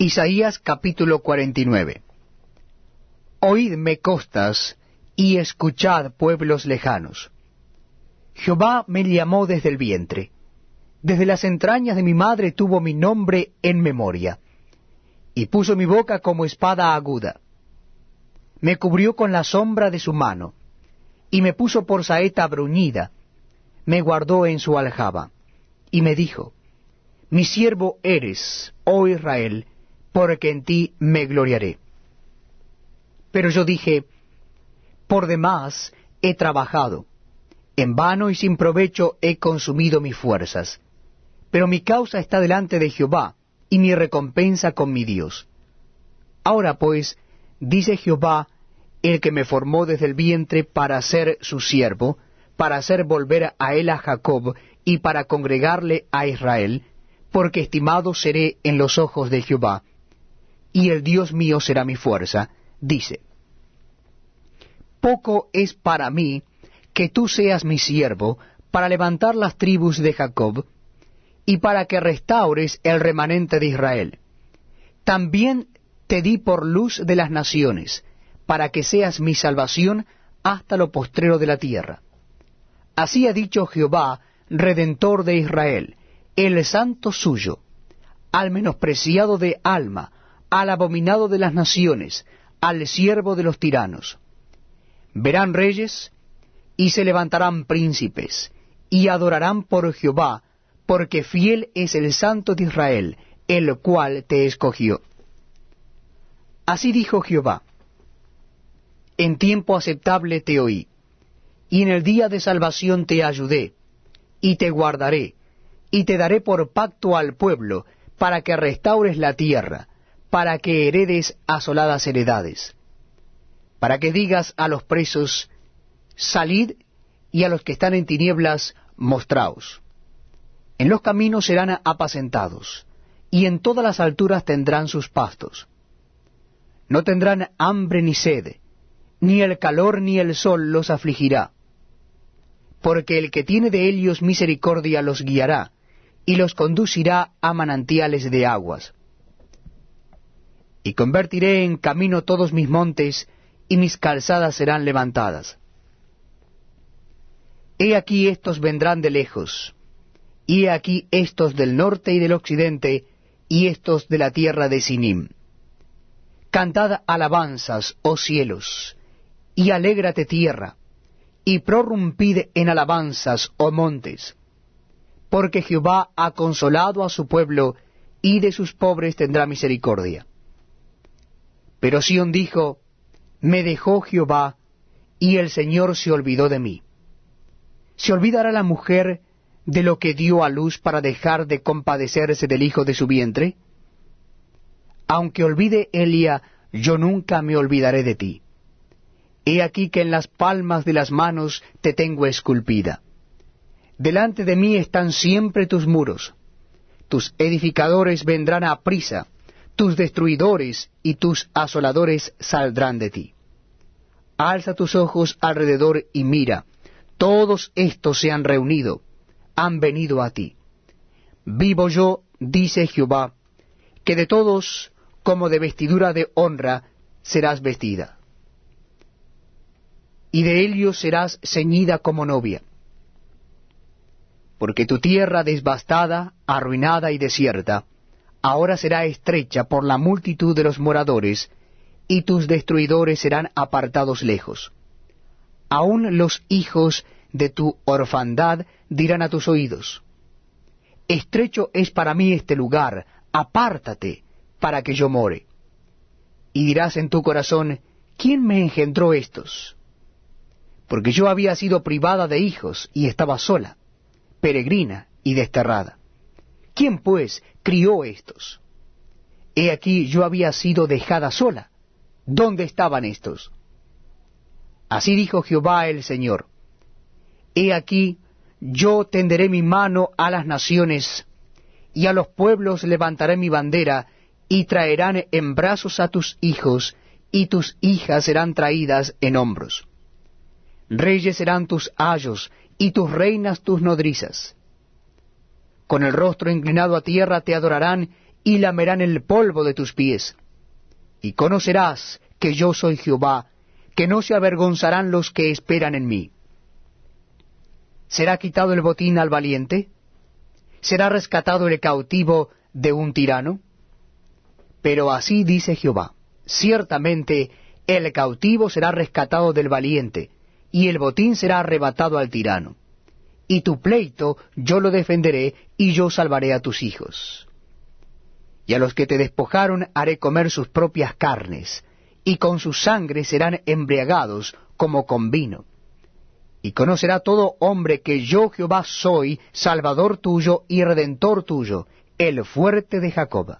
Isaías capítulo 49 Oídme costas, y escuchad pueblos lejanos. Jehová me llamó desde el vientre, desde las entrañas de mi madre tuvo mi nombre en memoria, y puso mi boca como espada aguda. Me cubrió con la sombra de su mano, y me puso por saeta bruñida, me guardó en su aljaba, y me dijo, Mi siervo eres, oh Israel, porque en ti me gloriaré. Pero yo dije, por demás he trabajado, en vano y sin provecho he consumido mis fuerzas, pero mi causa está delante de Jehová, y mi recompensa con mi Dios. Ahora pues, dice Jehová, el que me formó desde el vientre para ser su siervo, para hacer volver a él a Jacob, y para congregarle a Israel, porque estimado seré en los ojos de Jehová, y el Dios mío será mi fuerza, dice, Poco es para mí que tú seas mi siervo para levantar las tribus de Jacob, y para que restaures el remanente de Israel. También te di por luz de las naciones, para que seas mi salvación hasta lo postrero de la tierra. Así ha dicho Jehová, Redentor de Israel, el santo suyo, al menospreciado de alma, al abominado de las naciones, al siervo de los tiranos. Verán reyes, y se levantarán príncipes, y adorarán por Jehová, porque fiel es el Santo de Israel, el cual te escogió. Así dijo Jehová, en tiempo aceptable te oí, y en el día de salvación te ayudé, y te guardaré, y te daré por pacto al pueblo, para que restaures la tierra, para que heredes asoladas heredades, para que digas a los presos, salid, y a los que están en tinieblas, mostraos. En los caminos serán apacentados, y en todas las alturas tendrán sus pastos. No tendrán hambre ni sed, ni el calor ni el sol los afligirá, porque el que tiene de ellos misericordia los guiará, y los conducirá a manantiales de aguas y convertiré en camino todos mis montes, y mis calzadas serán levantadas. He aquí estos vendrán de lejos, y he aquí estos del norte y del occidente, y estos de la tierra de Sinim. Cantad alabanzas, oh cielos, y alégrate tierra, y prorrumpid en alabanzas, oh montes, porque Jehová ha consolado a su pueblo, y de sus pobres tendrá misericordia. Pero Sión dijo, Me dejó Jehová, y el Señor se olvidó de mí. ¿Se olvidará la mujer de lo que dio a luz para dejar de compadecerse del hijo de su vientre? Aunque olvide Elia, yo nunca me olvidaré de ti. He aquí que en las palmas de las manos te tengo esculpida. Delante de mí están siempre tus muros. Tus edificadores vendrán a prisa tus destruidores y tus asoladores saldrán de ti. Alza tus ojos alrededor y mira, todos estos se han reunido, han venido a ti. Vivo yo, dice Jehová, que de todos, como de vestidura de honra, serás vestida. Y de ellos serás ceñida como novia. Porque tu tierra devastada, arruinada y desierta, ahora será estrecha por la multitud de los moradores, y tus destruidores serán apartados lejos. Aún los hijos de tu orfandad dirán a tus oídos, Estrecho es para mí este lugar, apártate, para que yo more. Y dirás en tu corazón, ¿quién me engendró estos? Porque yo había sido privada de hijos y estaba sola, peregrina y desterrada. ¿Quién, pues, crió estos? He aquí yo había sido dejada sola. ¿Dónde estaban estos? Así dijo Jehová el Señor. He aquí yo tenderé mi mano a las naciones, y a los pueblos levantaré mi bandera, y traerán en brazos a tus hijos, y tus hijas serán traídas en hombros. Reyes serán tus ayos, y tus reinas tus nodrizas con el rostro inclinado a tierra te adorarán, y lamerán el polvo de tus pies. Y conocerás que yo soy Jehová, que no se avergonzarán los que esperan en mí. ¿Será quitado el botín al valiente? ¿Será rescatado el cautivo de un tirano? Pero así dice Jehová, ciertamente el cautivo será rescatado del valiente, y el botín será arrebatado al tirano. Y tu pleito yo lo defenderé, y yo salvaré a tus hijos. Y a los que te despojaron haré comer sus propias carnes, y con su sangre serán embriagados como con vino. Y conocerá todo hombre que yo Jehová soy, Salvador tuyo y Redentor tuyo, el fuerte de Jacob.